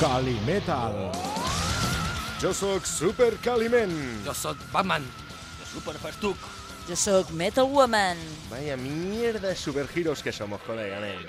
Calimetal. Jo sóc Super Caliment. Jo sóc Batman. Jo super festuc. Jo sóc Metal Woman. Vaya mierda de superheroes que somos, colega, nen.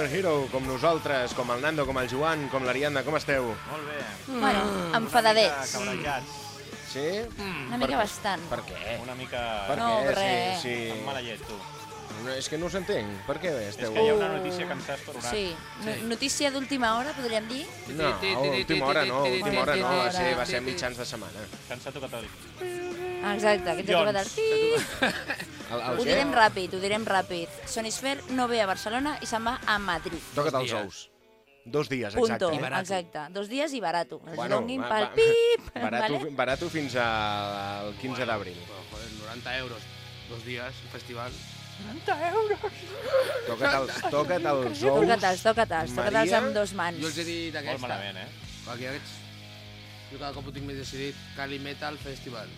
Superhero, com nosaltres, com el Nando, com el Joan, com l'Ariadna, com esteu? Molt bé. Bueno, enfadadets. Cabrallats. Sí? Una mica bastant. Per què? Una mica... Per No, què? res. Sí, Amb sí. mala llet, tu. No, és que no us entenc. Per què És esteu... que hi ha una notícia que saps per un Sí, no, notícia d'última hora, podríem dir? No, última hora no, última hora no, va ser, va ser mitjans de setmana. Que ens ha tocat el... Exacte, que Doncs. trobat el. El, el Ho direm ràpid, ho direm ràpid. Sonisfer no ve a Barcelona i se'n va a Madrid. Toca't els ous. Dos dies, Punto. exacte. Exacte. Dos dies i barato. Els Bueno, donguin va- pel pip. Barato, vale? barato fins al 15 d'abril. Bueno, joder, 90 euros, dos días, festival. Toca't els, toca't els ous. Toca'te'ls, toca'te'ls, toca'te'ls Maria. amb dos mans. Jo els he dit Molt aquesta. malament, eh? Perquè aquests... Jo cada cop ho tinc més decidit. Cali Metal Festival.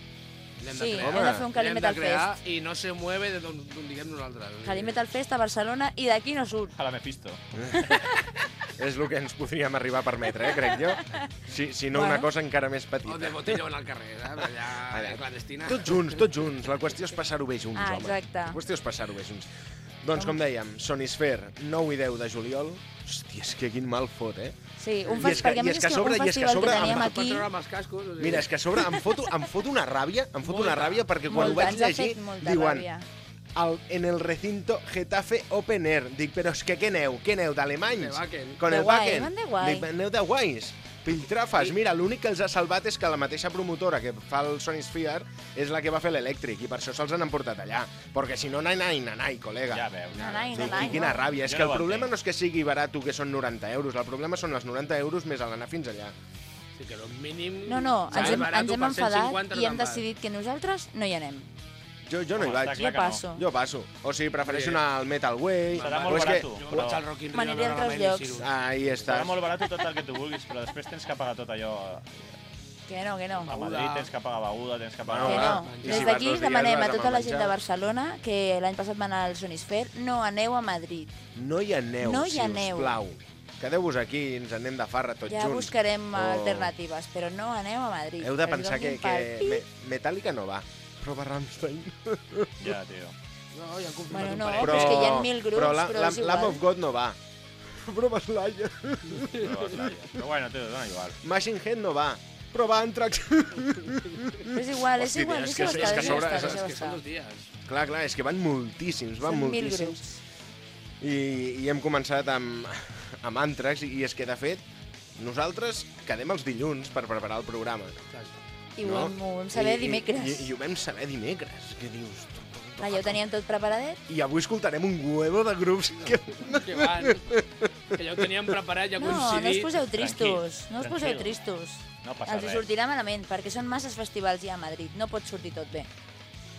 L'hem Sí, de crear. hem de fer un Cali Metal Fest. I no se mueve de d'on diguem nosaltres. Cali Metal Fest a Barcelona i d'aquí no surt. A la Mephisto. És el que ens podríem arribar a permetre, eh, crec jo. Si, si no una Bueno. cosa encara més O petita. de botellón al carrer, saps? Allà, Allà. clandestina. Tots junts, tots junts. La qüestió és passar-ho bé junts, Ah, home. exacte. La qüestió és passar-ho bé junts. Doncs, com dèiem, Sonisfer, 9 i 10 de juliol, Hòstia, és que quin mal fot, eh? Sí, un que- perquè a i més és que sobre- un que festival que, teníem aquí... amb els cascos? O sigui, Mira, és que a sobre em foto, em foto una ràbia, em foto una ràbia perquè quan ho Molta, vaig ens ha llegir, diuen ràbia. al, en el recinto Getafe Open Air. Dic, però és que què aneu? Què aneu, d'alemanys? De Wacken. Con De el guai, Wacken. van de guai. Dic, aneu de guais. Piltrafes. I- Mira, l'únic que els ha salvat és que la mateixa promotora que fa el Sony Sphere és la que va fer l'elèctric i per això se'ls han emportat allà. Perquè si no, nanai, nanai, col·lega. Ja veus. Ja Nanai, veus. Sí, nanai. i quina ràbia. És que el problema no és que sigui barat que són 90 euros, el problema són els 90 euros més a l'anar fins allà. Sí, que el mínim... No, no, ens hem, ens hem enfadat 150 i hem decidit que nosaltres no hi anem. Jo, jo no hi vaig. Jo que passo. Jo passo. O sigui, prefereixo anar al Metal Way. Serà o molt és barat. Jo Però- vaig al Rock in Rio, M'aniré a altres llocs. Ahí Serà estàs. molt barat tot el que tu vulguis, però després tens que pagar tot allò. Que no, que no. A Madrid tens que pagar beguda, tens que pagar... Que no. I si Des d'aquí demanem a tota la gent de. Barcelona que l'any passat van anar al Sonisfer, no aneu a Madrid. No hi aneu, No hi aneu. sisplau. Quedeu-vos aquí i ens anem de farra tots Ja junts. buscarem O- alternatives, però no aneu a Madrid. Heu de pensar que, que Metallica no va, però va Rammstein. Ja, tio. No, ja Bueno, no, parell. però és que hi ha mil grups, però la, però és igual. Lamb of God no va. Però va Slayer. Però, però bueno, tio, dona igual. Machine Head no va. Però va Anthrax. Però és igual, és igual, és que- és que sobre- és- És que són dos dies. clar, clar, és que van moltíssims, van Són moltíssims. I, I hem començat amb, amb Anthrax, i és que, de fet, nosaltres quedem els dilluns per preparar el programa. I no? ho vam, ho vam saber I, dimecres. I, i, I ho vam saber dimecres. Que dius... Clar, ja ho teníem tot preparadet. I avui escoltarem un huevo de grups que... Que van... Que ja ho teníem preparat, ja No, no us coincidit. poseu tristos, Tranquil, no us poseu tranquil. tristos. No passa Els res. sortirà malament, perquè són masses festivals ja a Madrid, no pot sortir tot bé.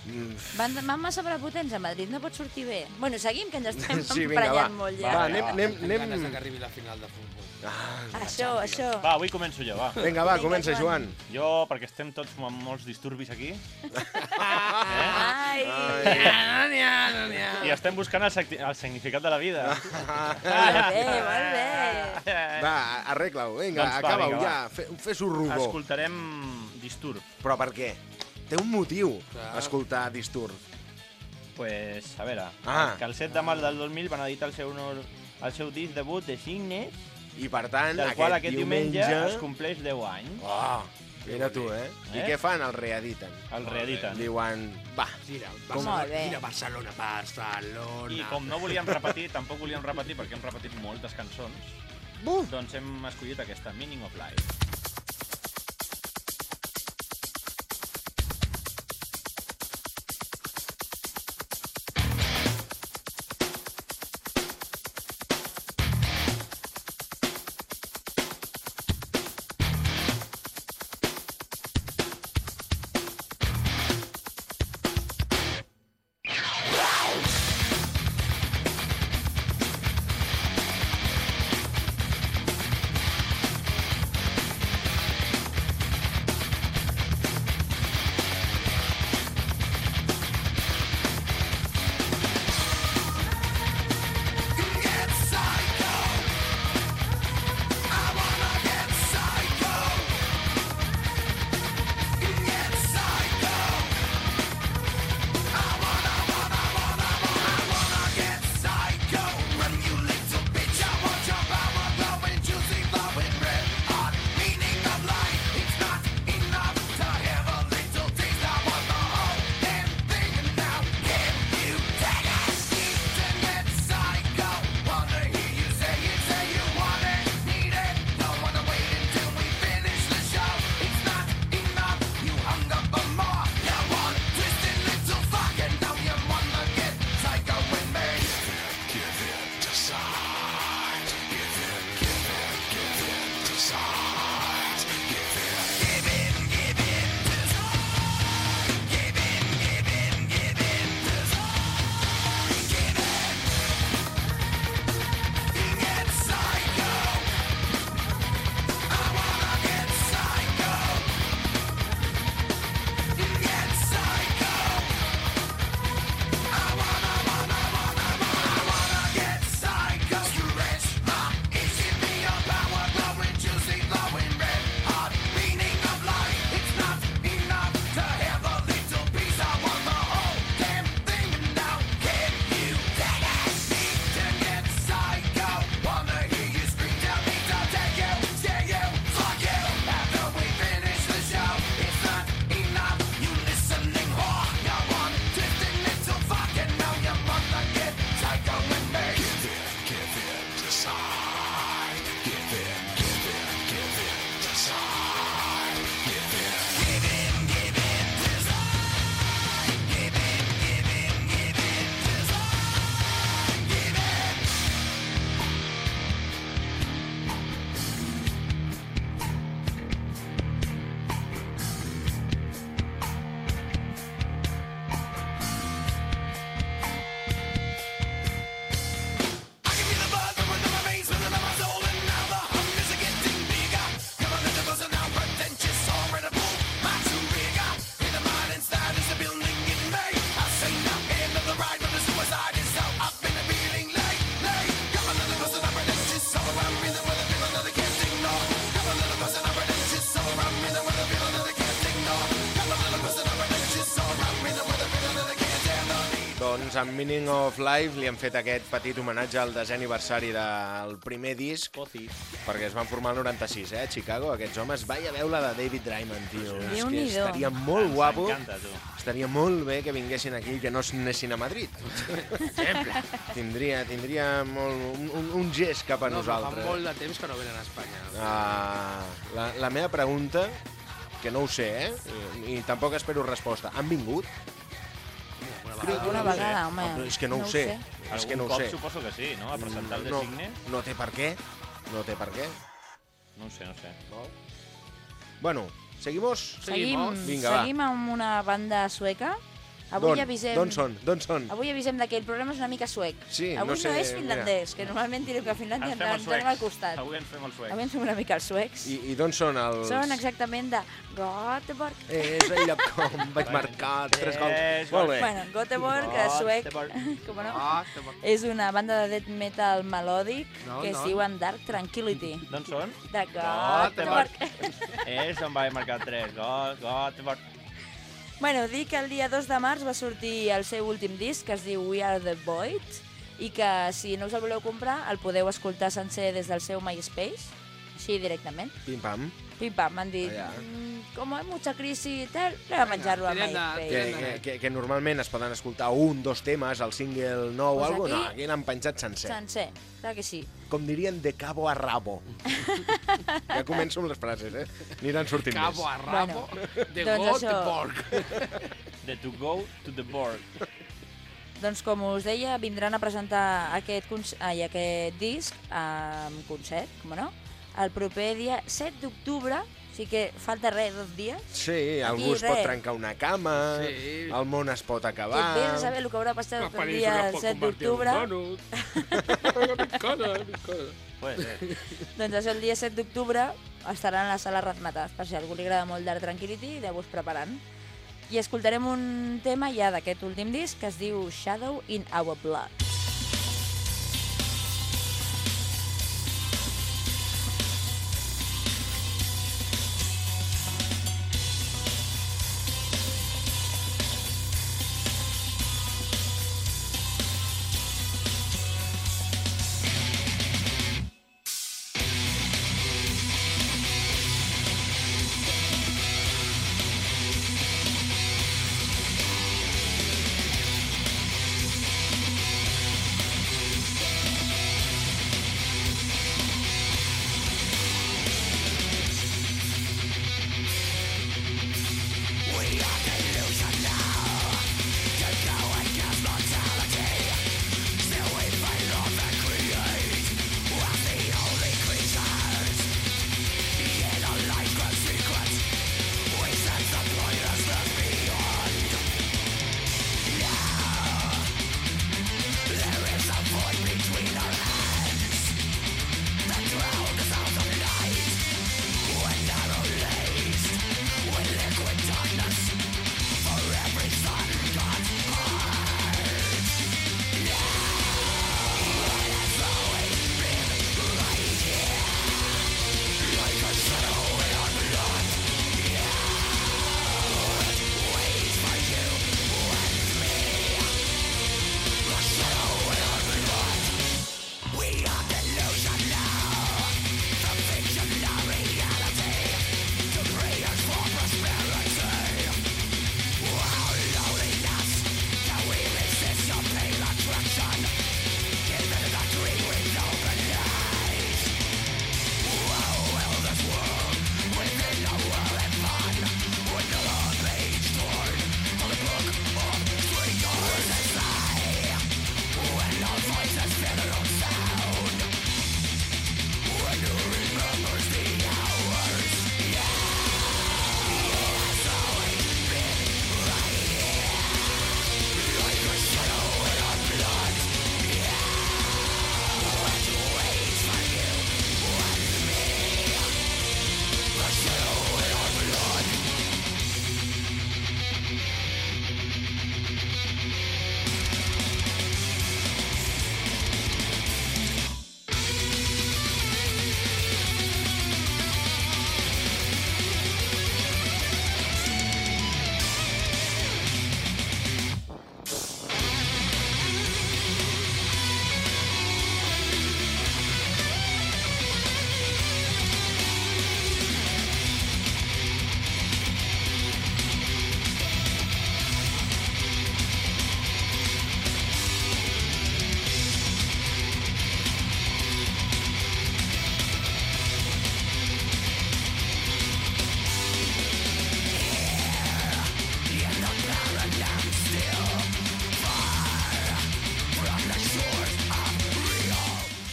Mm, Van, van massa prepotents a Madrid, no pot sortir bé. Bueno, seguim, que ens estem Sí, vinga, va. emprenyant molt ja. Va, Va, anem... va. anem, Tinc ganes de anem... que arribi la final de futbol. Ah, Això, això. Va, avui començo jo, va. vinga, va, Vinga, comença, Joan. Joan. Jo, perquè estem tots amb molts disturbis aquí, Ai! Ai. i estem buscant el, el significat de la vida. Molt bé, molt bé. Va, arregla-ho, vinga, Doncs acaba-ho ja, fes-ho rodó. Escoltarem Disturb. Però per què? Té un motiu, Clar. escoltar Disturb. Pues, a veure, Ah. que el 7 de març del 2000 van editar el seu, el seu disc debut de Signes, I per tant, del aquest, qual aquest diumenge, diumenge... es compleix 10 anys. Oh, mira tu, eh? I Eh? què fan? El reediten. El reediten. Diuen, va, Gira, Molt Barcelona, bé. gira Barcelona, Barcelona. I com no volíem repetir, tampoc volíem repetir perquè hem repetit moltes cançons, buf, doncs hem escollit aquesta, Meaning of Life. Doncs amb Meaning of Life li han fet aquest petit homenatge al desè aniversari del primer disc, Pocis. perquè es van formar el 96, eh, a Chicago. Aquests homes, vaya veure la de David Draiman, tio. És que estaria molt guapo, estaria molt bé que vinguessin aquí i que no anessin a Madrid. Tindria, tindria molt, un, un, gest cap a No, però fa nosaltres. molt de temps que no venen a Espanya. Uh, la, la meva pregunta, que no ho sé, eh? I, i tampoc espero resposta. Han vingut? Crec que Una no sé. vegada, home. Però és que no, ho sé. És que no ho sé. suposo que sí, no? A presentar el no, designe. no té per què. No té per què. No sé, no sé. Bueno, seguimos? Seguim, Vinga, va. seguim amb una banda sueca. Avui D'on? avisem... D'on són? D'on són? Avui avisem que el programa és una mica suec. Sí, Avui no sé, és finlandès, que normalment direm que a Finlàndia Ens ens, els anem al suecs. costat. Avui ens fem el suec. Avui ens fem una mica els suecs. I, i d'on són els... Són exactament de Göteborg. És el lloc on vaig marcar tres gols. Molt bé. Bueno, Göteborg, és suec, Göteborg. com no? Te va- És una banda de death metal melòdic No, que es no. diuen Dark Tranquility. D'on són? De Göteborg. Göteborg. És on vaig marcar tres. Go- Göteborg. Bueno, dic que el dia 2 de març va sortir el seu últim disc, que es diu We Are The Void, i que si no us el voleu comprar, el podeu escoltar sencer des del seu MySpace, així directament. Pim-pam. Pim-pam, m'han dit, Allà. mm, com hi ha mucha crisi i tal, anem a menjar-lo a tirem de- MySpace. Que, que, que, que normalment es poden escoltar un, dos temes, el single nou o alguna aquí- No, aquí l'han penjat sencer. Sencer, clar que sí. Com dirien, de cabo a rabo. ja començo amb les frases, eh? Aniran sortint Cabo més. a rabo de doncs això. Göteborg. De to go to the board. Doncs com us deia, vindran a presentar aquest, ai, aquest disc amb concert, com no, el proper dia 7 d'octubre, o sigui que falta res, dos dies, Sí, Aquí, algú es pot res. trencar una cama, Sí. el món es pot que acabar... vés a saber el que haurà passat el dia 7 d'octubre. Doncs això, el dia 7 d'octubre estaran a la sala Razmataz, per si a algú li agrada molt Dark Tranquility, aneu-vos preparant. I escoltarem un tema ja d'aquest últim disc que es diu Shadow in Our Blood.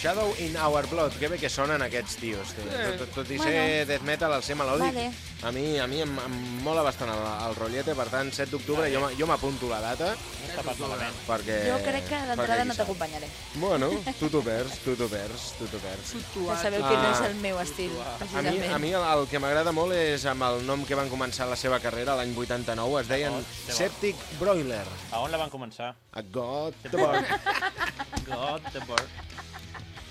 Shadow in Our Blood, que bé que sonen aquests tios. tio. Tot, tot, tot i ser Bueno. death metal, el ser melòdic, Vale. a mi, a mi em, em mola bastant el, el rotllete, per tant, 7 d'octubre, jo, m- jo m'apunto la data, No està pas malament. perquè... Jo crec que d'entrada no t'acompanyaré. Bueno, tu t'ho perds, tu t'ho perds, tu t'ho perds. Ja sabeu que no és el meu estil, A mi, a mi el, el que m'agrada molt és amb el nom que van començar la seva carrera l'any 89, es deien. Septic Broiler. A on la van començar? A God, the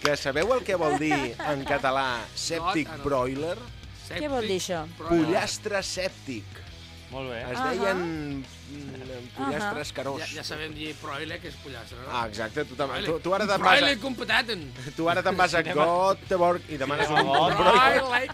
que sabeu el que vol dir en català ah, no. Broiler? Què vol dir això? Pollastre sèptic. Molt bé. Es deien mm, pollastre escarós. Ja, ja sabem dir proile, que és pollastre, no? Ah, exacte. Tu, tam- Proile. tu, tu ara te'n vas, Proile a, incompetent. tu ara te'n vas a Göteborg i demanes un, un Proile.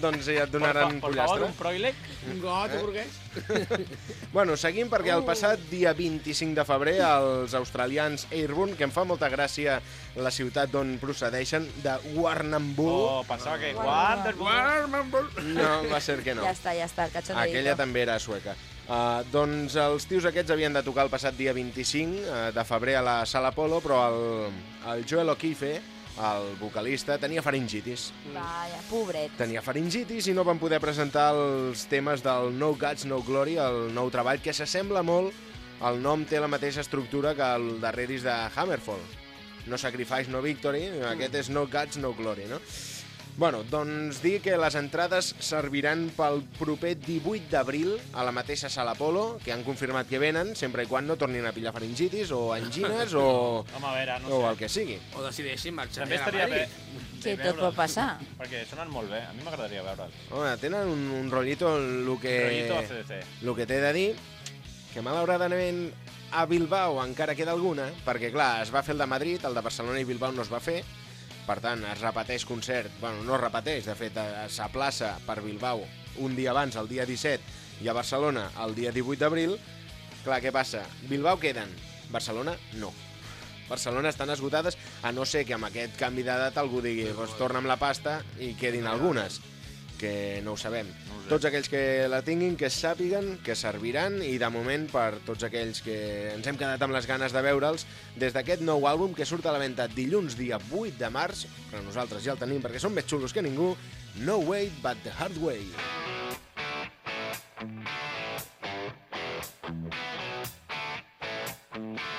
doncs ja et donaran por favor, pollastre. un proilec. Un got burguès. Bueno, seguim perquè Uh. el passat dia 25 de febrer els australians Airborne, que em fa molta gràcia la ciutat d'on procedeixen, de Warrnambool, Oh, pensava que... Wonderful. no, va ser que no. Ja està, ja està, el cachondeito. Aquella també era sueca. Uh, doncs els tios aquests havien de tocar el passat dia 25 uh, de febrer a la Sala Polo, però el, el Joel O'Keefe, el vocalista, tenia faringitis. Vaja, pobret. Tenia faringitis i no van poder presentar els temes del No Guts, No Glory, el nou treball, que s'assembla molt, el nom té la mateixa estructura que el darrer disc de Hammerfall. No Sacrifice, No Victory, aquest és No Guts, No Glory, no? Bueno, doncs dir que les entrades serviran pel proper 18 d'abril a la mateixa sala Polo, que han confirmat que venen, sempre i quan no tornin a pillar faringitis o angines o, Home, a veure, no o sé. el que sigui. O decideixin marxar També a estaria bé. Madrid. Tot pot passar. Perquè sonen molt bé. A mi m'agradaria veure'ls. Home, tenen un, un rotllito el que... Rollito ACDC. El que t'he de dir, que malauradament a Bilbao encara queda alguna, perquè clar, es va fer el de Madrid, el de Barcelona i Bilbao no es va fer, per tant, es repeteix concert, bueno, no es repeteix, de fet, eh, s'aplaça per Bilbao un dia abans, el dia 17, i a Barcelona el dia 18 d'abril. Clar, què passa? Bilbao queden, Barcelona no. Barcelona estan esgotades, a no ser que amb aquest canvi de data algú digui doncs torna amb la pasta i quedin algunes, que no ho sabem. Tots aquells que la tinguin, que sàpiguen, que serviran, i de moment per tots aquells que ens hem quedat amb les ganes de veure'ls, des d'aquest nou àlbum que surt a la venda dilluns dia 8 de març, però nosaltres ja el tenim perquè som més xulos que ningú, No Way But The Hard Way. Whiskey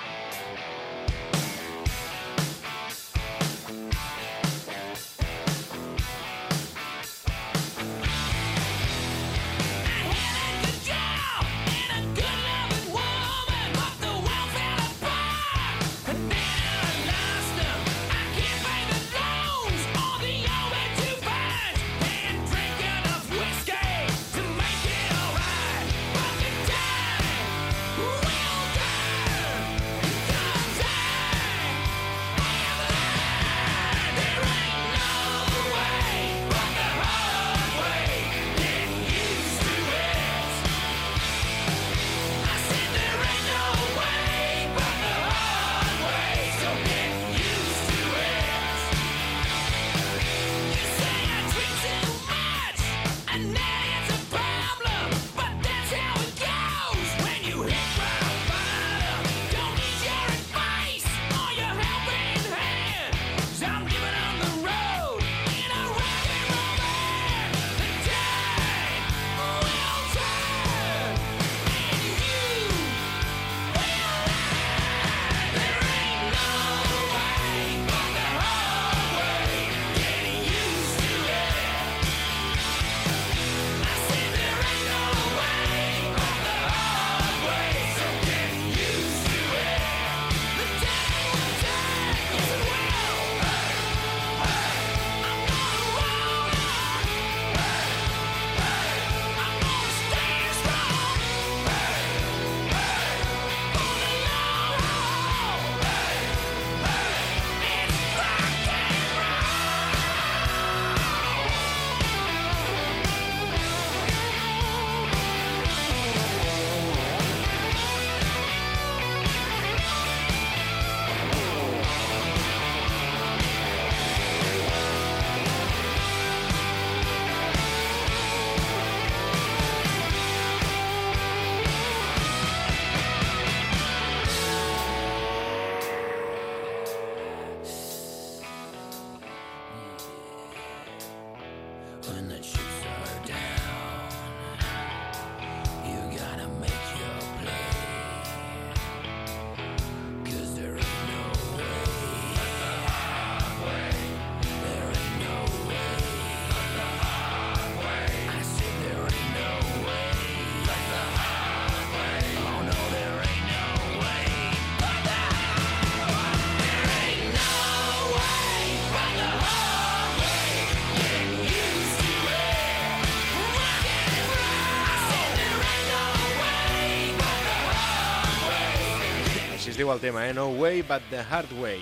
diu el tema, eh? No way but the hard way.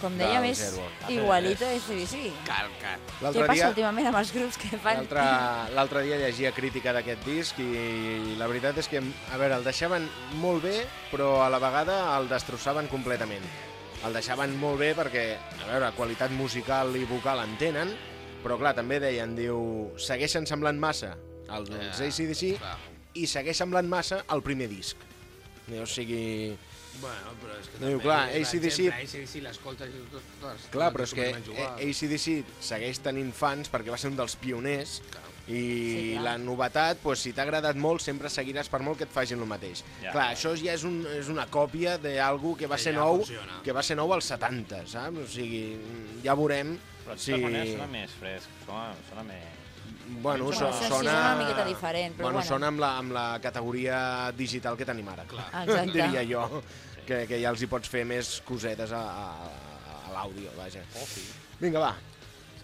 Com deia, més igualito a ACDC. Calca. Què L'altre passa dia, últimament amb els grups que fan? l'altre l'altre dia llegia crítica d'aquest disc i la veritat és que, a veure, el deixaven molt bé, però a la vegada el destrossaven completament. El deixaven molt bé perquè, a veure, qualitat musical i vocal en tenen, però clar, també deien, diu, segueixen semblant massa els, Eh, ACDC clar. i segueix semblant massa el primer disc. O sigui, Bueno, però és que No diu, també, clar, AC/DC AC/DC l'escoltes i tot, totes, Clar, però és que. ACDC segueix tenint fans perquè va ser un dels pioners Clar. i Sí, clar. la novetat, doncs, si t'ha agradat molt, sempre seguiràs per molt que et facin el mateix. Ja. Clar, això ja és, un, és una còpia d'algú que va Que ser ja nou funciona. que va ser nou als 70, saps? O sigui, ja veurem Però de si... totes maneres sona més fresc, sona, sona més... Bueno, so, això sí, sona... és una miqueta diferent, però bueno, bueno. sona amb la, amb la categoria digital que tenim ara. Clar. Exacte. Diria jo, que, que ja els hi pots fer més cosetes a, a, a l'àudio, vaja. Oh, sí. Vinga, va.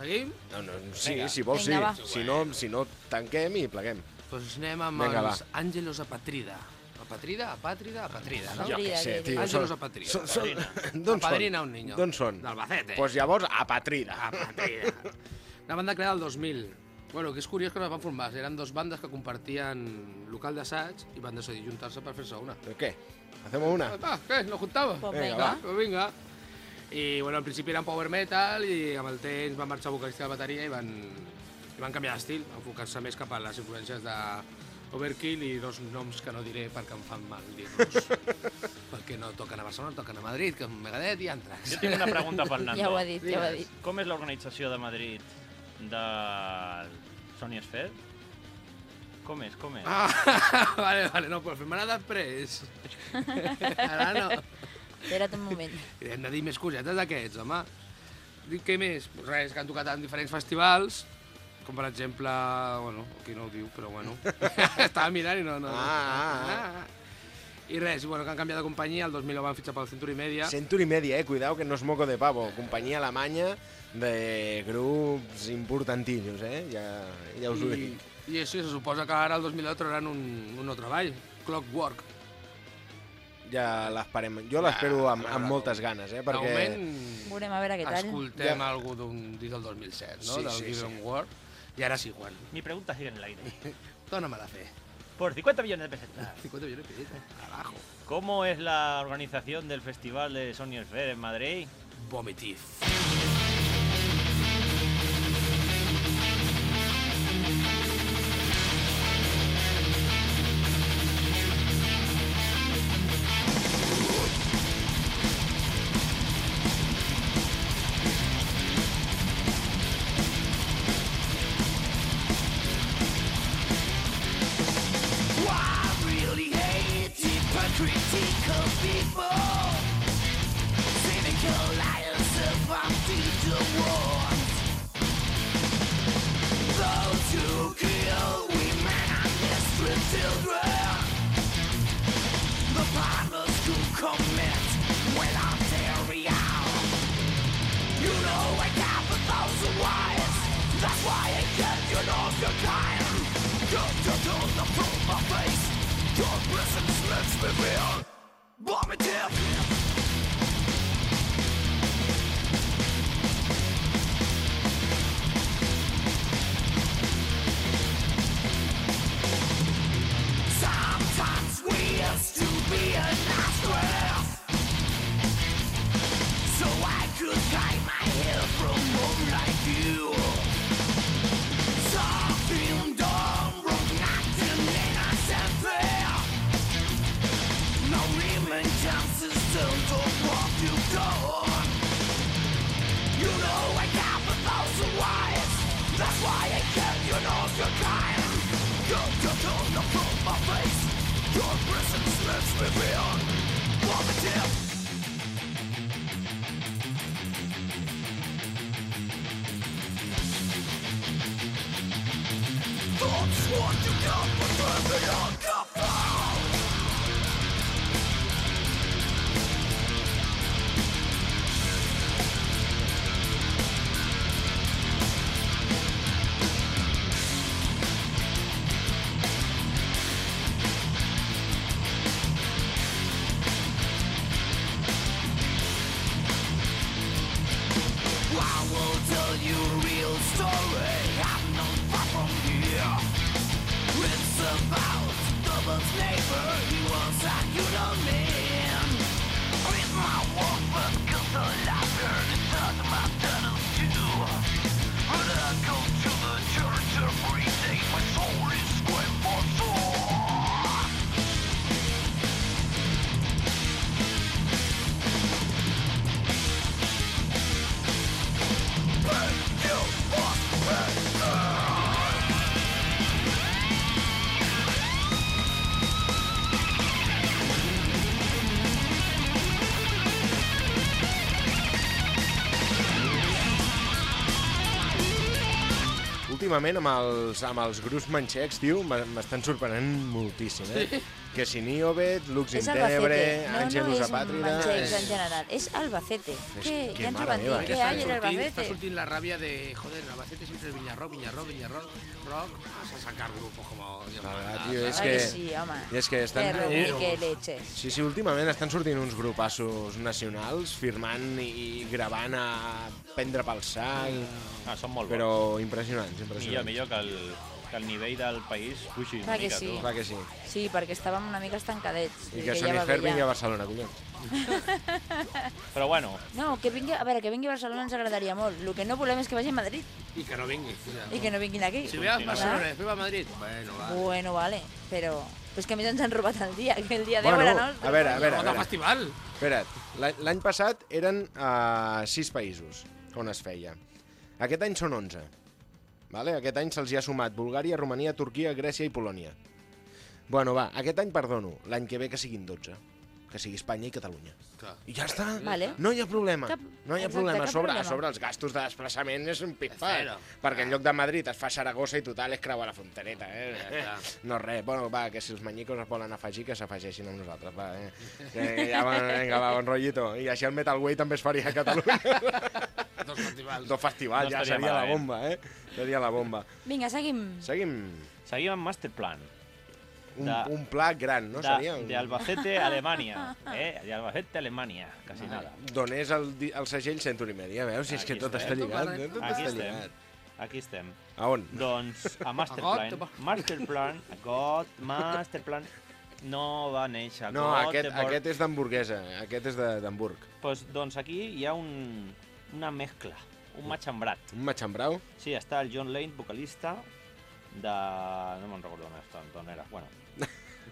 Seguim? No, no, sí, Vinga. si vols Vinga, sí. va. Si no, si no, tanquem i pleguem. Doncs anem amb Vinga, els Àngelos Apatrida. Apatrida? Apàtrida? Apatrida, no? Jo què sé, tio. Àngelos Apatrida. Són, són, d'on són? Apadrina un niño. D'on són? D'Albacete. Doncs pues llavors, Apatrida. Apatrida. Una banda creada el 2000. Bueno, que és curiós que no es van formar. Eren dos bandes que compartien local d'assaig i van decidir juntar-se per fer-se una. Què? Hacemos una? Ah, què? ¿Nos juntamos? Pues Vinga, venga. va. Pues vinga. I bueno, al principi eren power metal i amb el temps van marxar vocalista de bateria i van, i van canviar d'estil, enfocant-se més cap a les influències de Overkill i dos noms que no diré perquè em fan mal dir-los. perquè no toquen a Barcelona, toquen a Madrid, que és Megadeth i Antrax. Jo tinc una pregunta pel Nando. Ja ho ha dit, ja ho ha dit. Com és l'organització de Madrid de Sony Sphere? Com és, com és? Ah, vale, vale, no, però fem anar després. Ara no. Espera't un moment. Hem de dir més cosetes d'aquests, home. Dic què més? Pues res, que han tocat en diferents festivals, com per exemple... Bueno, aquí no ho diu, però bueno. Estava mirant i no... no Ah, ah, I res, bueno, que han canviat de companyia, el 2009 van fitxar pel Century Media. Century Media, eh? Cuidao, que no es moco de pavo. Companyia alemanya de grups importantillos, eh? Ja, ja us ho I, dic. I això, se suposa que ara el 2010 trobaran un, un nou treball, Clockwork. Ja l'esperem. Jo l'espero amb, amb moltes ganes, eh? De Perquè... moment, Veurem a veure què tal. escoltem Ja. algú d'un disc del 2007, no? Sí, del sí, Given sí. War. I ara sí, Juan, Mi pregunta sigue en el aire. dóname la fe. Por 50 millones de pesetas, 50 millones de pesetas, carajo. ¿cómo es la organización del festival de Sony Sphere en Madrid? Vomitif. Without area You know I a thousand That's why I you your you the my face Your presence makes me feel your time my face Your presence lifts me beyond Thoughts want to know what's going on últimament amb els, amb els grups manxecs, tio, m'estan sorprenent moltíssim, eh? Que si Niobet, Lux És Intebre, Albacete. No, Àngel no és en general. És Albacete. És Què? que Ja ens ho van dir. Què està hay en sortint, està Albacete? sortint la ràbia de, joder, Albacete siempre es Viñarrock, Viñarrock, Viñarrock, rock, a sacar grupos como... Ah, tio, és que... sí, home. I és que estan... Que leches. Sí, sí, últimament estan sortint uns grupassos nacionals firmant i, gravant a prendre pel sac, Ah, són molt bons. però impressionants, Millor, impressionants. millor que el, que el nivell del país puixi una mica, sí. tu. Clar que sí. Sí, perquè estàvem una mica estancadets. I i que ja Sonny bé vingui ja. a Barcelona, collons. Però bueno, No, que vingui, a veure, que vingui a Barcelona ens agradaria molt. El que no volem és que vagi a Madrid Y que no vingui. i que no vinguin aquí. Si ve a no. Barcelona, després va a Madrid, bueno, va. Bueno, vale, però... Però és que a més ens han robat el dia, que el dia 10 Bueno, era nostre. a veure, a veure, a veure. festival. Espera't, l'any- l'any passat eren uh, sis països on es feia. Aquest any són 11. Vale? Aquest any se'ls hi ha sumat Bulgària, Romania, Turquia, Grècia i Polònia. Bueno, va, aquest any perdono. L'any que ve que siguin 12. Que sigui Espanya i Catalunya. Clar. I ja està. Vale. No hi ha problema. Cap- no hi ha exacte, problema. A sobre, a problema. sobre els gastos de desplaçament és un pit Cero. Perquè en lloc de Madrid es fa Saragossa i total és creuar la frontereta. Eh? Ja. No res. Bueno, va, que si els manyicos es volen afegir, que s'afegeixin amb nosaltres. Va, eh? Que ja va, vinga, va, bon rotllito. I així el Metal Way també es faria a Catalunya. Dos festivals. Dos festivals, No ja seria la malament. bomba, eh? Seria la bomba. Vinga, seguim. Seguim. seguim amb Masterplan. Un, De- un pla gran, no? de, seria? Un... de Albacete, Alemanya. Eh? De Albacete, Alemanya. Casi nada. D'on és el, el segell Century Media, veus? Si és que tot estem. està lligat. Aquí eh? Tot Aquí està estem. lligat. Aquí estem. A on? Doncs a Masterplan. Masterplan, a God, Masterplan, no va néixer a No, aquest, aquest és d'hamburguesa, aquest és de- d'Hamburg. Pues, doncs aquí hi ha un, una mescla, un matxembrat. Un matxambrau? Sí, està el John Lane, vocalista de... no me'n recordo on, està, on era. Bueno,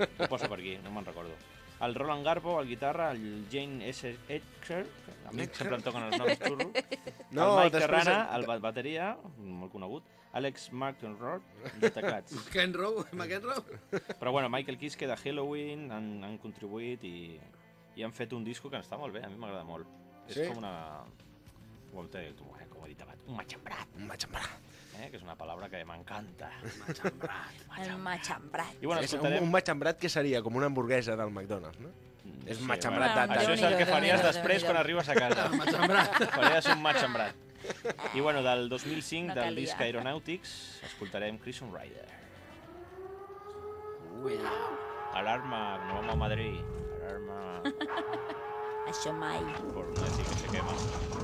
ho poso per aquí, no me'n recordo. El Roland Garbo, el guitarra, el Jane S. Etcher, que a mi sempre em toquen els noms xurros. No, el Mike Terrana, el ba- bateria, molt conegut. Alex McEnroe, de teclats. McEnroe, McEnroe. Però bueno, Michael Kiske de Halloween han, han contribuït i, i han fet un disco que està molt bé, a mi m'agrada molt. Sí? És com una... Com, com, he dit abans, un matxembrat, Un matxambrau. Eh? que és una paraula que m'encanta. El matxembrat. I bueno, És un, escoltarem... un matxambrat que seria com una hamburguesa del McDonald's, no? És un matxembrat bueno, de... Això és el que faries després quan arribes a casa. Matxembrat. faries un matxembrat. I bueno, del 2005, No del disc Aeronautics, escoltarem Crimson Rider. Alarma, no vamos a Madrid. Alarma Això mai. por no decir que se quema.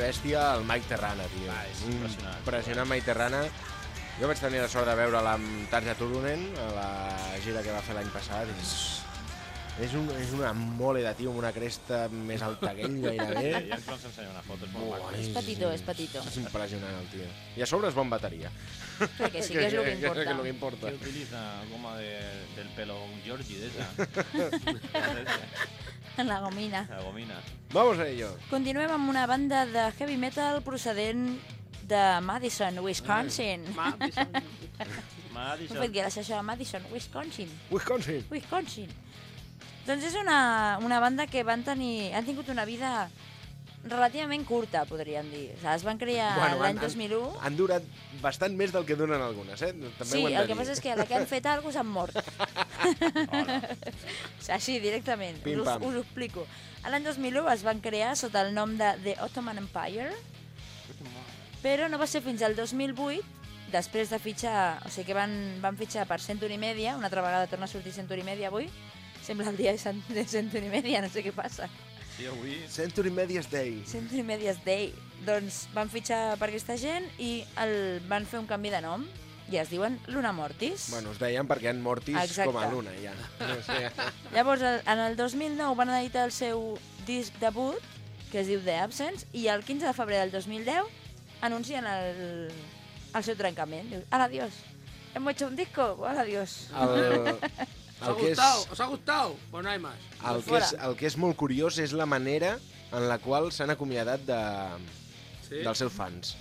Bèstia el Mike Terrana, tio. Va, és impressionant. Impressionant Mike Terrana. Jo vaig tenir la sort de veure'l amb Tarja Turunen a la gira que va fer l'any passat. És, és, un, és una mole de tio amb una cresta més alta que ell gairebé. Ja ens vas ensenyar una foto, és molt maco. És petitó, és petitó. És impressionant el tio. I a sobre és bon bateria. Que sí, que és el que Que és importa. el que importa. ¿Qué utiliza goma de, del pelo un Georgie de esa? La gomina. La gomina. Vamos a ello. Continuem amb una banda de heavy metal procedent de Madison, Wisconsin. Madison. Ho Madison. fet gràcia això, Madison, Wisconsin. Wisconsin. Wisconsin. Doncs és una, una banda que van tenir, han tingut una vida relativament curta, podríem dir. O sigui, es van crear Bueno, l'any han- 2001. Han durat bastant més del que duren algunes, eh? També Sí, el que passa és que la que han fet alguna cosa s'han mort. O sigui, Així, directament. Pim, us, us ho explico. L'any 2001 es van crear sota el nom de The Ottoman Empire, però no va ser fins al 2008, després de fitxar... O sigui que van, van fitxar per Century Media, una altra vegada torna a sortir Century Media avui. Sembla el dia de Sant- de Century Media, no sé què passa. Sí, avui... Century Media's Day. Century Media's Day. Doncs van fitxar per aquesta gent i el, van fer un canvi de nom i es diuen Luna Mortis. Bueno, us deien perquè han mortis Exacte. com a l'una, ja. No sé. Llavors, en el 2009 van editar el seu disc debut, que es diu The Absence, i el 15 de febrer del 2010 anuncien el, el seu trencament. Diu, ¡Hala, Dios! Hemos hecho un disco, ¡Hala, Dios! El, ¿Os ha el, que és, gustado? ¿Os ha gustado? Pues no hay más. el, que és, el que és molt curiós és la manera en la qual s'han acomiadat de, Sí. dels seus fans.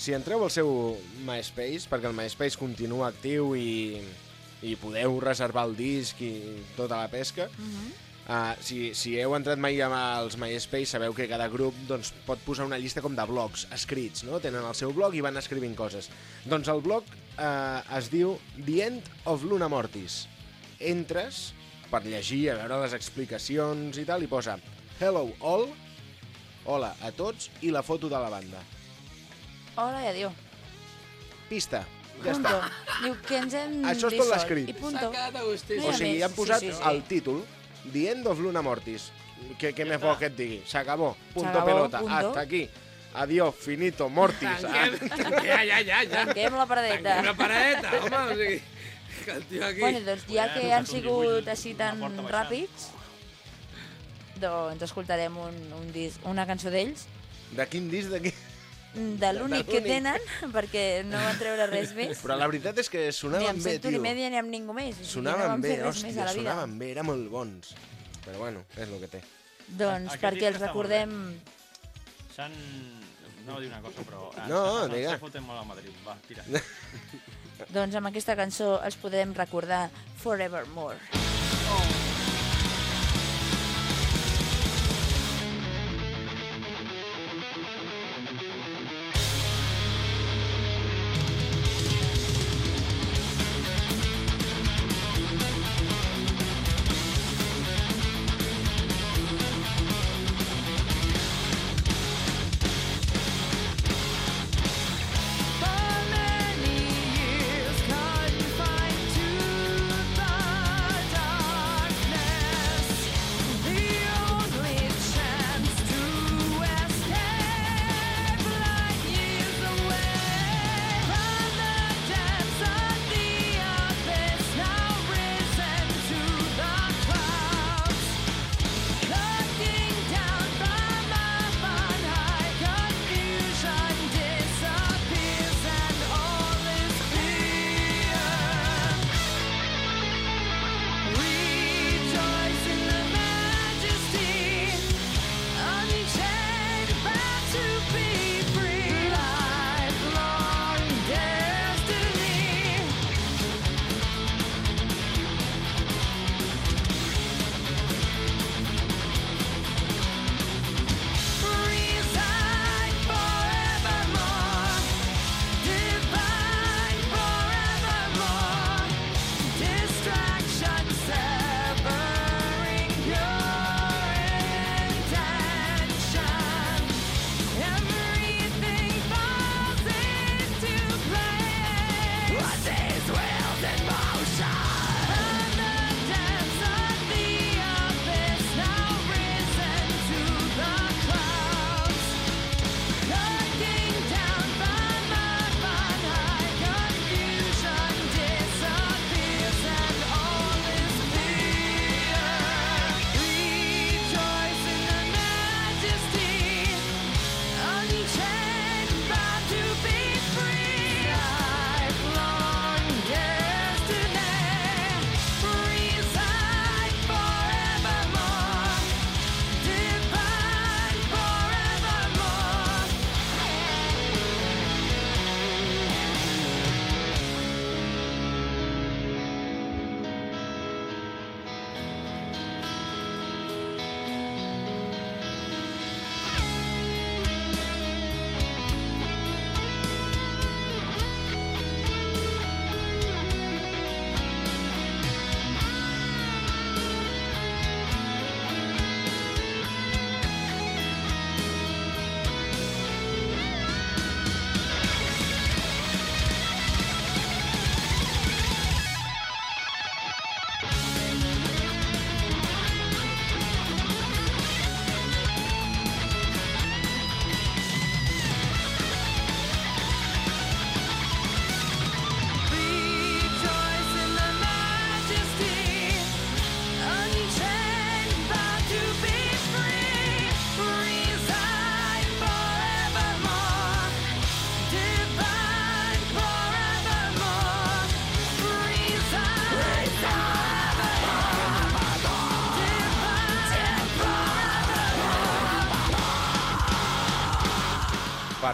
Si entreu al seu MySpace, perquè el MySpace continua actiu i, i podeu reservar el disc i tota la pesca, Mhm. Uh, si, si heu entrat mai als MySpace sabeu que cada grup doncs, pot posar una llista com de blogs escrits, no? Tenen el seu blog i van escrivint coses. Doncs el blog uh, es diu The End of Luna Mortis. Entres per llegir, a veure les explicacions i tal, i posa Hello all, hola a tots, i la foto de la banda. Hola i adiós. Pista. Ja punto. està. Diu que ens hem Això és tot l'escrit. I S'ha punto. quedat a gustíssim. O sigui, han posat Sí, sí, sí. el títol The End of Luna Mortis. Que, que més vol que et digui? S'acabó. Punto pelota. punto. Hasta aquí. Adiós, finito, mortis. Tanquem, tanquem, ja, ja, ja, ja. Tanquem la paradeta. Tanquem la paradeta, home, o sigui... Que el tio aquí... Bueno, doncs ja que han sigut així tan ràpids, doncs escoltarem un, un disc, una cançó d'ells, De quin disc d'aquí? de l'únic que tenen, perquè no van treure res més. Però la veritat és que Ni sonaven amb bé, Century tio. Media ni amb ningú més. No Sonaven bé, hòstia, sonaven bé, eren molt bons. Però bueno, és el que té. Doncs Aquest perquè els recordem... S'han... No dir una cosa, però... No, s'han- diga. S'ha fotent molt a Madrid. Va, tira. Doncs amb aquesta cançó els podem recordar Forevermore. For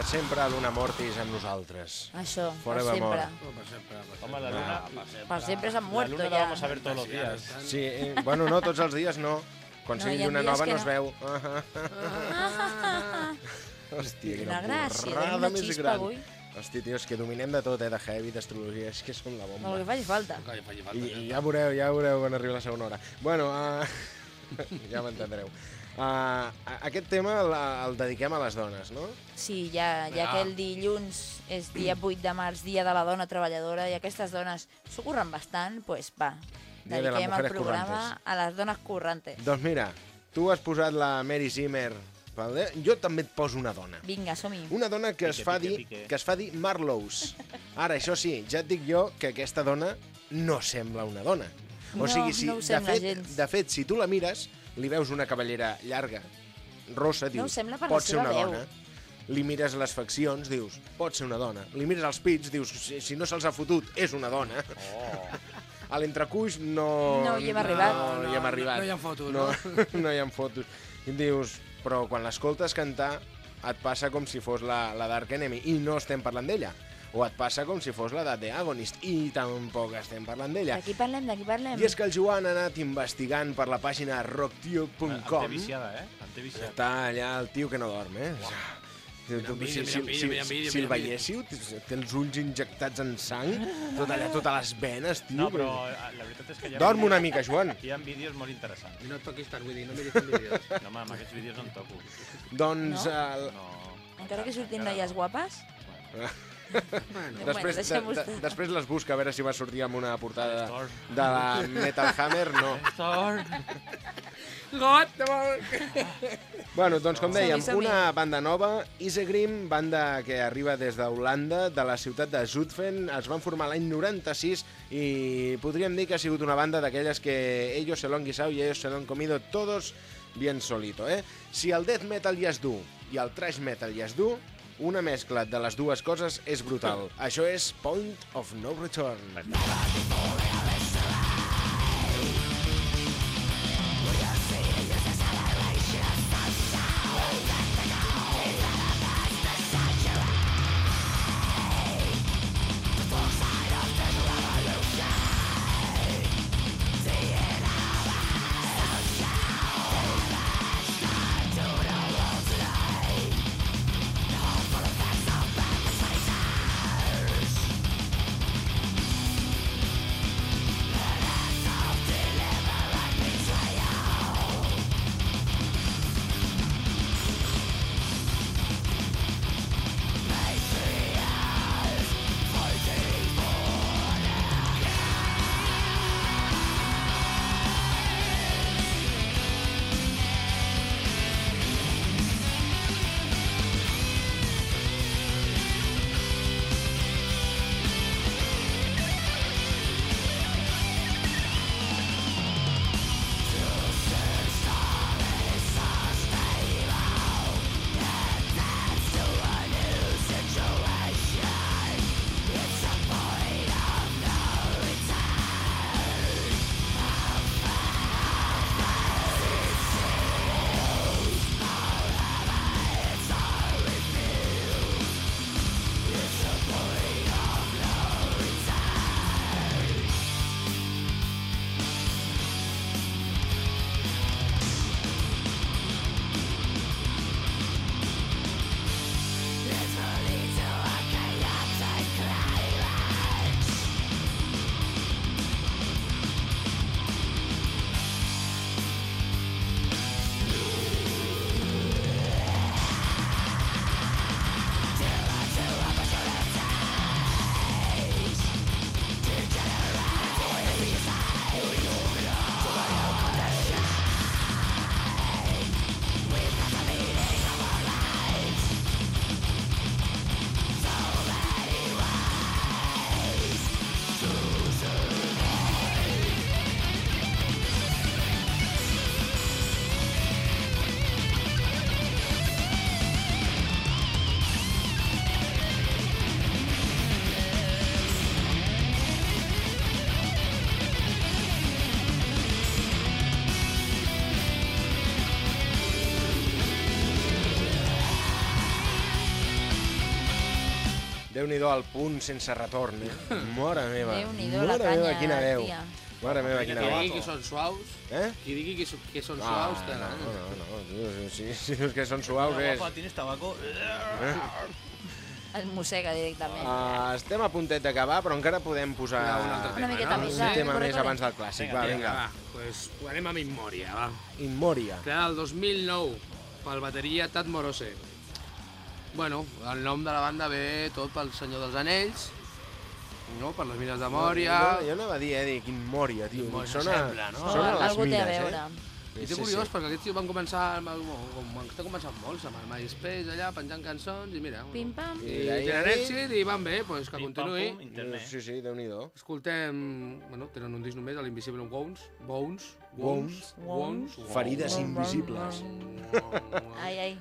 sempre l'una mortis amb nosaltres. Això, per Forevermore. sempre. Per sempre, per Home, la sempre. luna... Per sempre s'han La muerto luna la ya. vamos a ver todos los días. Sí, eh, bueno, no, tots els dies no. Quan No, sigui lluna nova que no es veu. Hòstia, Quina gràcia, tenim borrada una més xispa gran. avui. Hòstia, tio, és que dominem de tot, eh, de heavy, d'astrologia, és que són la El bomba. que faci falta. Que hi faci I, falta, I sempre. ja veureu, ja veureu quan arribi la segona hora. Bueno, uh, ja m'entendreu. Uh, aquest tema la, el dediquem a les dones, no? Sí, ja, ja Ah. que el dilluns és dia 8 de març, dia de la dona treballadora, i aquestes dones s'ho curren bastant, doncs pues, va, Dia de dediquem el mujeres programa currantes. a les dones currantes. Doncs mira, tu has posat la Mary Zimmer, vale? jo també et poso una dona. Vinga, som-hi. Una dona que es Pique, fa pique, dir pique. que es fa dir Marlows. Ara, això sí, ja et dic jo que aquesta dona no sembla una dona. O No, sigui, si, no ho de, fet, gens. de fet, si tu la mires, li veus una cavallera llarga, rossa, dius, la pot ser una veu. dona. Li mires les faccions, dius, pot ser una dona. Li mires els pits, dius, si, si no se'ls ha fotut, és una dona. Oh, A l'entrecuix no... No hi hem arribat. No, no hi hem No, arribat. no hi ha fotos, no? no? No hi ha fotos. I dius, però quan l'escoltes cantar et passa com si fos la, la Dark Enemy i no estem parlant d'ella. O et passa com si fos la de The Agonist i tampoc estem parlant d'ella. D'aquí parlem, d'aquí parlem. I és que el Joan ha anat investigant per la pàgina em té viciada, eh? Em té viciada. Està allà el tio que no dorm, eh? Mira, si, mira, si, mira, si, mira, mira, si el veiéssiu, té els ulls injectats en sang, tot allà, totes les venes, tio. No, però eh, la veritat és que ha... Dorm una mica, Joan. Hi ha vídeos molt interessants. I no et toquis tant, vull dir, no miris tant vídeos. No, home, amb aquests vídeos no en toco. Doncs... No? el- No. Encara que surtin noies guapes. bueno, Bueno, Després, de, deixem-ho de, estar. després les busca a veure si va sortir amb una portada de la Metal Hammer, no. Got, de vol... Bueno, doncs com dèiem, una banda nova, Isegrim, banda que arriba des d'Holanda, de la ciutat de Zutphen, es van formar l'any 96 i podríem dir que ha sigut una banda d'aquelles que ellos se lo han guisado y ellos se lo han comido todos bien solito, eh? Si el death metal ja és dur i el thrash metal ja és dur, una mescla de les dues coses és brutal. Això és Point of No Return. Déu-n'hi-do al punt sense retorn, eh? Mare meva. Déu-n'hi-do la Mare meva, canya, quina veu. tia. Mare meva, quina Qui veu. digui que són suaus, Eh? qui digui que, so- que són Ah, suaus, te no, no, no, no, tio, si, si dius que són suaus és... Guapa, tienes tabaco. Es mossega directament. Uh, estem a puntet d'acabar, però encara podem posar Una- un altre Una miqueta no? més, un va. tema corre, més corre. abans del clàssic. Va, Vinga, vinga. va, pues, anem amb Immòria, va. Inmoria. Creada el 2009 pel bateria Tad Morose. Bueno, el nom de la banda ve tot pel Senyor dels Anells, no? per les mines de Mòria... Jo, jo anava a dir, eh, dic Inmoria, tio. Inmoria, Sona, sembla, no? sona a les Algú té mines, a veure. eh? I té curiós, perquè aquests tios van començar, com està començant molts, amb el MySpace allà, penjant cançons, i mira, Pim pam. i I tenen èxit i van bé, doncs que Pim, pam, continuï. pum, internet. Sí, sí, Déu-n'hi-do. Escoltem, bueno, tenen un disc només, l'Invisible Wounds, Bones, Wounds. Wounds, Ferides invisibles. Ai, ai.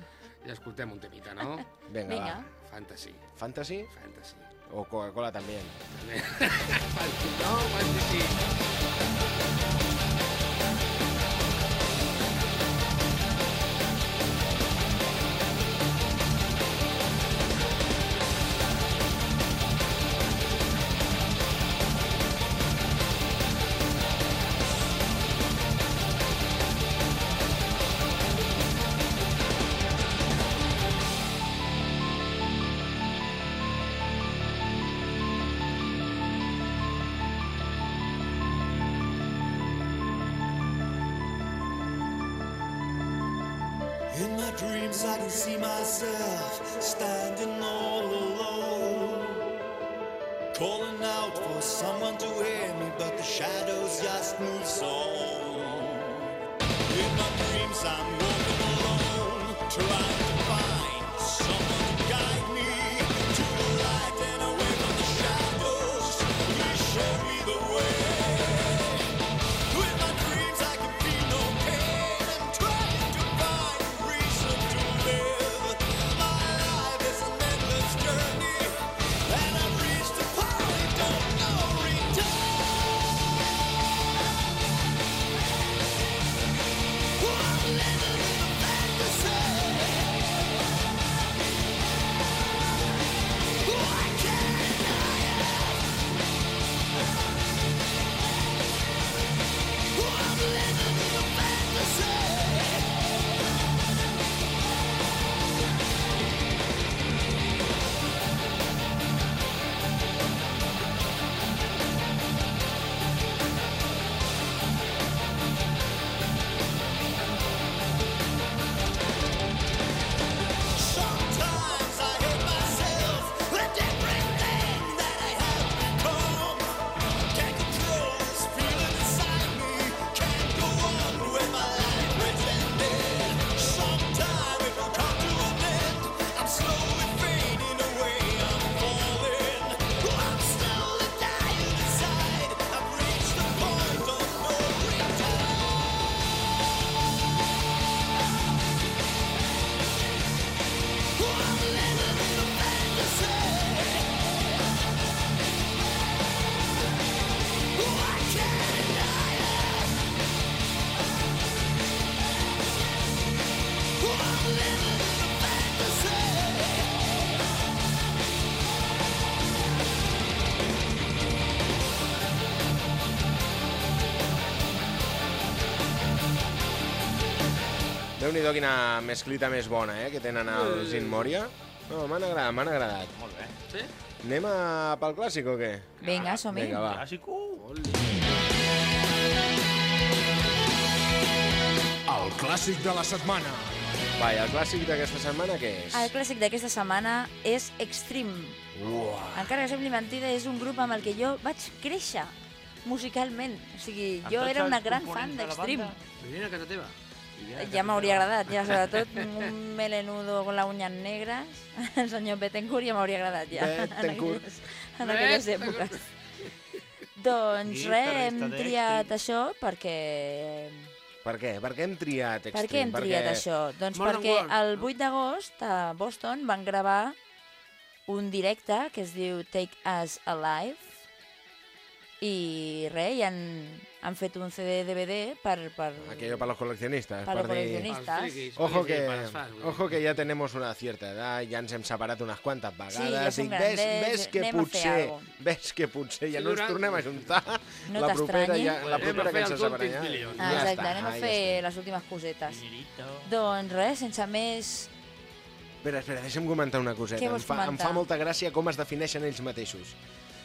I escoltem un temita, no? Vinga, Vinga. va. Fantasy, Fantasy fantasy. o Coca-Cola també. Fantasy, no? Fantasy. I can see myself standing all alone, calling out for someone to hear me, but the shadows just move so. In my dreams, I'm walking alone, Déu-n'hi-do quina mesclita més bona, eh, que tenen els Inmoria. No, m'han agradat, m'han agradat. Molt bé. Sí? Anem a pel clàssic o què? Vinga, som-hi. Vinga, va. Clàssico. El clàssic de la setmana. Va, i el clàssic d'aquesta setmana què és? El clàssic d'aquesta setmana és Extreme. Uah. Encara que sembli mentida, és un grup amb el que jo vaig créixer musicalment. O sigui, Amb jo era una gran fan d'Extreme. Vivint a casa teva. Ja m'hauria agradat, ja sobretot un melenudo con las uñas negras, el senyor Bettencourt ja m'hauria agradat ja. en Bettencourt. aquelles, en aquelles èpoques. doncs res, hem triat això perquè... Per què? Per què hem triat Extreme? Per què hem triat Perquè... això? Doncs Modern perquè World, el 8 d'agost a Boston van gravar un directe que es diu Take Us Alive i res, i han, han fet un CD-DVD per, per, Aquello para los coleccionistas. per als per dir- col·leccionistes. Els friquis, Ojo que, fans, ojo que ja tenemos una cierta edad, ja ens hem separat unes quantes vegades. ja som Dic, ves, ves que potser, algo." ves que potser ja Sí, no ens tornem a juntar. No la propera, t'estranyi. ja, la propera que ens últims ja. Ah, ja exacte, està, anem a ah, ja fer està. les últimes cosetes. Dinerito. Doncs res, sense més... Espera, espera, deixa'm comentar una coseta. Em fa, em fa molta gràcia com es defineixen ells mateixos.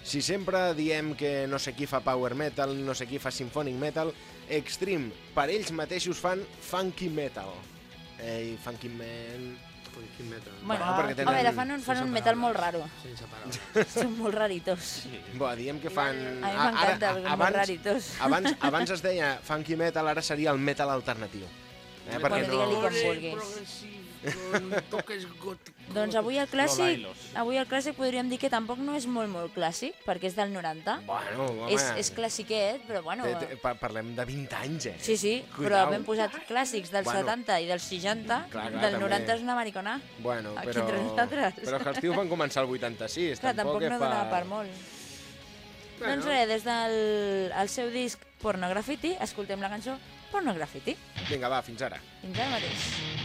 Si sempre diem que no sé qui fa power metal, no sé qui fa symphonic metal, Extreme, per ells mateixos fan funky metal. Ei, funky man... Quin metal. Bueno, perquè a tenen- veure, fan un, fan un metal paraules. molt raro. Sense paraules. Són molt raritos. Bo, diem que fan... A mi a- ara- m'encanta, a- perquè són molt raritos. Abans, abans es deia funky metal, ara seria el metal alternatiu. Eh, perquè Bueno, digue-li no... com vulguis. Con toques góticos. Doncs avui el clàssic, avui el clàssic podríem dir que tampoc no és molt, molt clàssic, perquè és del 90. Bueno, home, És, és classiquet, però bueno... te- te- pa- parlem de 20 anys, eh? Sí, sí, però Cuidao. hem posat clàssics dels Bueno. 70 i dels 60, Clar, clar, del també. 90 és una maricona. Bueno, Aquí però... entre nosaltres. Però que els tios van començar el 86, Clar, tampoc és no donava per molt. Bueno. Doncs res, des del el seu disc Porno Graffiti, escoltem la cançó Porno Graffiti. Vinga, va, fins ara. Fins ara mateix.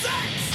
sex!